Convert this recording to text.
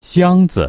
箱子。